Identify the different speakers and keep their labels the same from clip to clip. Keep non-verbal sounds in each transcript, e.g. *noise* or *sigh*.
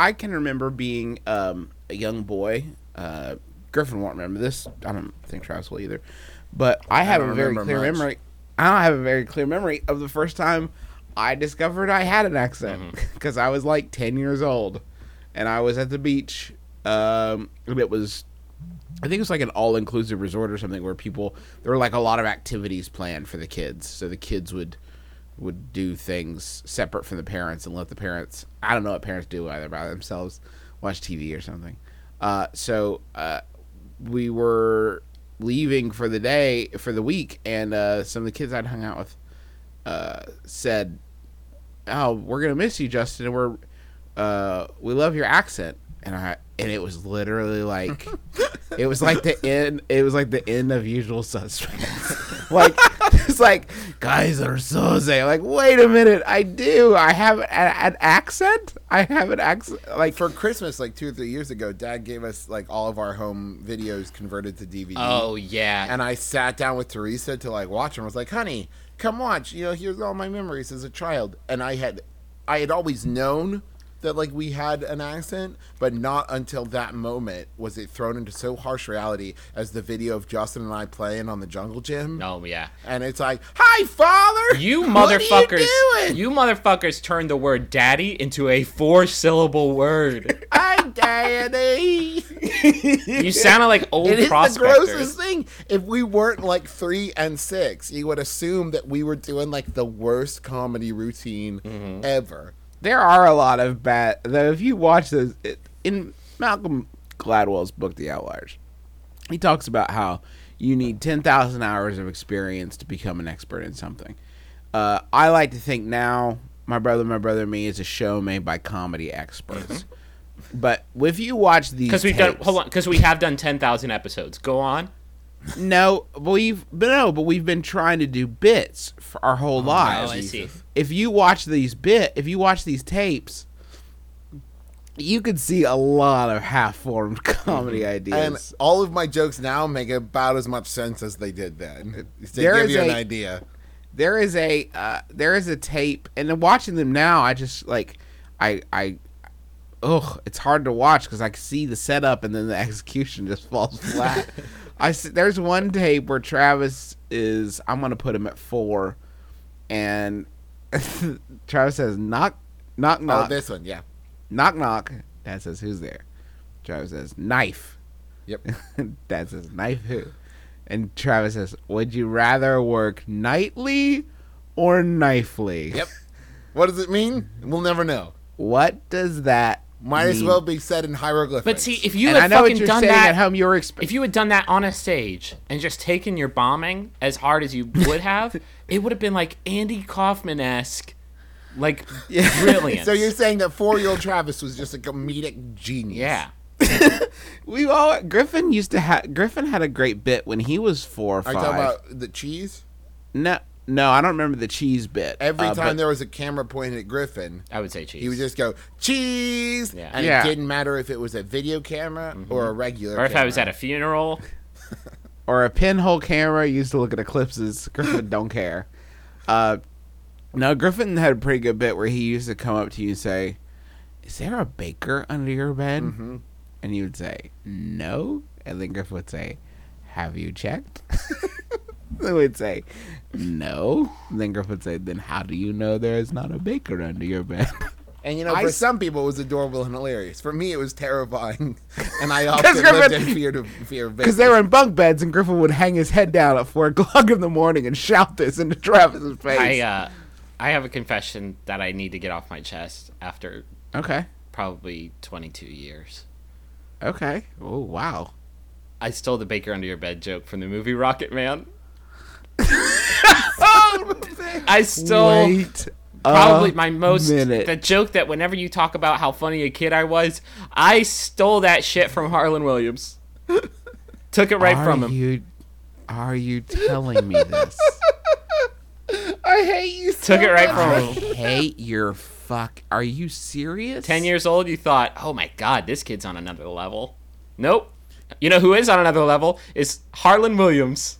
Speaker 1: I can remember being um, a young boy. Uh, Griffin won't remember this. I don't think Travis will either. But I have
Speaker 2: don't
Speaker 1: a very clear
Speaker 2: much.
Speaker 1: memory. I don't have a very clear memory of the first time I discovered I had an accent
Speaker 2: Mm-hmm. *laughs*
Speaker 1: because I was like ten years old, and I was at the beach. Um, it was I think it was like an all inclusive resort or something where people there were like a lot of activities planned for the kids. So the kids would would do things separate from the parents and let the parents I don't know what parents do either by themselves, watch TV or something. Uh, so uh, we were leaving for the day for the week and uh, some of the kids I'd hung out with uh, said, "Oh, we're gonna miss you, Justin. and We're uh, we love your accent." And I and it was literally like *laughs* it was like the end. It was like the end of Usual Suspects. *laughs* like it's like guys are so say like wait a minute, I do. I have a, an accent. I have an accent. Like
Speaker 2: For Christmas, like two or three years ago, Dad gave us like all of our home videos converted to DVD.
Speaker 3: Oh yeah.
Speaker 2: And I sat down with Teresa to like watch them. I was like, "Honey, come watch. You know, here's all my memories as a child." And I had, I had always known that like we had an accent, but not until that moment was it thrown into so harsh reality as the video of Justin and I playing on the jungle gym.
Speaker 3: oh yeah.
Speaker 2: And it's like, "Hi, father.
Speaker 3: You
Speaker 2: What are
Speaker 3: motherfuckers.
Speaker 2: You, doing?
Speaker 3: You motherfuckers turned the word daddy into a four syllable word. *laughs*
Speaker 2: Hi, daddy. *laughs*
Speaker 3: You sounded like old prospectors.
Speaker 2: It is the grossest thing. If we weren't like three and six, you would assume that we were doing like the worst comedy routine
Speaker 3: Mm-hmm.
Speaker 2: ever.
Speaker 1: There are a lot of bad. Though if you watch those it, in Malcolm Gladwell's book, The Outliers, he talks about how you need ten thousand hours of experience to become an expert in something. Uh, I like to think now, my brother, my brother, and me is a show made by comedy experts. *laughs* But if you watch these,
Speaker 3: Because we've done hold on, because we have done ten thousand episodes. Go on.
Speaker 1: No, but we've but no, but we've been trying to do bits for our whole lives.
Speaker 3: Oh, I see.
Speaker 1: If you watch these bit, if you watch these tapes, you could see a lot of half-formed *laughs* comedy ideas.
Speaker 2: And all of my jokes now make about as much sense as they did then. *laughs* To
Speaker 1: There
Speaker 2: give
Speaker 1: is
Speaker 2: you an idea.
Speaker 1: there is a uh, there is a tape, and then watching them now, I just like I I. Ugh, it's hard to watch because I can see the setup and then the *laughs* execution just falls flat. I there's one tape where Travis is I'm gonna put him at four, and *laughs* Travis says knock knock knock.
Speaker 2: Oh,
Speaker 1: knock
Speaker 2: this one, yeah.
Speaker 1: knock knock. Dad says who's there? Travis says knife.
Speaker 2: Yep. *laughs*
Speaker 1: Dad says knife who? And Travis says, would you rather work nightly or knifely?
Speaker 2: Yep. What does it mean? We'll never know.
Speaker 1: What does that
Speaker 2: Might as well be said in hieroglyphics.
Speaker 3: But see, if you
Speaker 1: and I
Speaker 3: had
Speaker 1: know what
Speaker 3: fucking
Speaker 1: you're
Speaker 3: done that,
Speaker 1: at home. You're exp-
Speaker 3: if you had done that on a stage and just taken your bombing as hard as you *laughs* would have, it would have been like Andy Kaufman esque, like *laughs* brilliant.
Speaker 2: so you're saying that four-year-old Travis was just a comedic genius?
Speaker 3: yeah. *laughs*
Speaker 1: we all Griffin used to have Griffin had a great bit when he was four or
Speaker 2: Are
Speaker 1: five.
Speaker 2: you talking about the cheese?
Speaker 1: no, no, I don't remember the cheese bit.
Speaker 2: Every
Speaker 1: uh,
Speaker 2: time there was a camera pointed at Griffin,
Speaker 3: I would say cheese.
Speaker 2: he would just go cheese,
Speaker 3: Yeah.
Speaker 2: and
Speaker 1: Yeah.
Speaker 2: it didn't matter if it was a video camera or a regular.
Speaker 3: or if I was at a funeral. *laughs*
Speaker 1: or a pinhole camera used to look at eclipses. Griffin don't care. Uh, no, Griffin had a pretty good bit where he used to come up to you and say, "Is there a baker under your bed?"
Speaker 2: Mm-hmm.
Speaker 1: And you would say, "No," and then Griffin would say, "Have you checked?" *laughs* they *laughs* would say, "No." And then Griffin would say, "Then how do you know there is not a baker under your bed?" *laughs*
Speaker 2: And you know,
Speaker 1: I
Speaker 2: for
Speaker 1: s-
Speaker 2: some people, it was adorable and hilarious. For me, it was terrifying, *laughs* and I often
Speaker 1: Griffin-
Speaker 2: lived in fear of fear of
Speaker 1: Because they were in bunk beds, and Griffin would hang his head down at four o'clock in the morning and shout this into Travis's face.
Speaker 3: I uh, I have a confession that I need to get off my chest after
Speaker 1: okay,
Speaker 3: probably 22 years.
Speaker 1: okay. Oh wow.
Speaker 3: I stole the baker under your bed joke from the movie Rocket Man. *laughs* I stole
Speaker 1: Wait
Speaker 3: probably my most
Speaker 1: minute.
Speaker 3: the joke that whenever you talk about how funny a kid I was, I stole that shit from Harland Williams. *laughs* Took it right
Speaker 1: are
Speaker 3: from him.
Speaker 1: You, are you telling me this? *laughs*
Speaker 2: I hate you. So
Speaker 3: Took it right
Speaker 1: I
Speaker 3: from him.
Speaker 1: hate your fuck. Are you serious?
Speaker 3: 10 years old, you thought, "Oh my god, this kid's on another level." Nope. You know who is on another level is Harland Williams.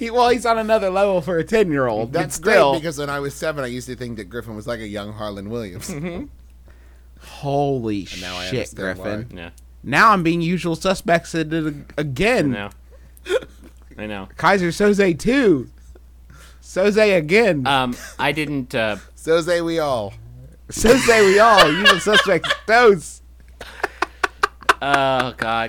Speaker 1: He, well, he's on another level for a ten-year-old.
Speaker 2: That's
Speaker 1: but still,
Speaker 2: great because when I was seven, I used to think that Griffin was like a young Harland Williams. *laughs*
Speaker 1: Holy
Speaker 2: now I
Speaker 1: shit,
Speaker 2: understand
Speaker 1: Griffin.
Speaker 2: why.
Speaker 3: Yeah.
Speaker 1: Now I'm being usual suspects again.
Speaker 3: I know. I know.
Speaker 1: Keyser Soze too. Soze again.
Speaker 3: Um, I didn't. Uh,
Speaker 2: So say we all.
Speaker 1: Soze we all. Usual suspects. *laughs* Dose.
Speaker 3: oh God.